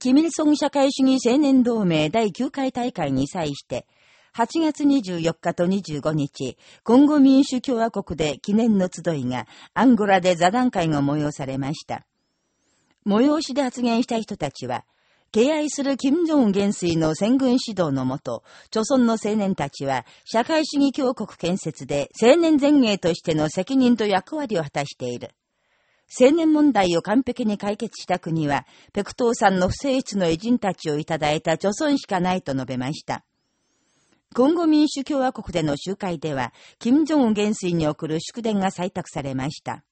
キミルソン社会主義青年同盟第9回大会に際して、8月24日と25日、コンゴ民主共和国で記念の集いが、アンゴラで座談会が催されました。催しで発言した人たちは、敬愛する金正恩元帥の戦軍指導のもと、朝村の青年たちは、社会主義強国建設で青年前衛としての責任と役割を果たしている。青年問題を完璧に解決した国は、ペクトーさんの不正室の偉人たちをいただいた貯村しかないと述べました。今後民主共和国での集会では、金正恩元帥に送る祝電が採択されました。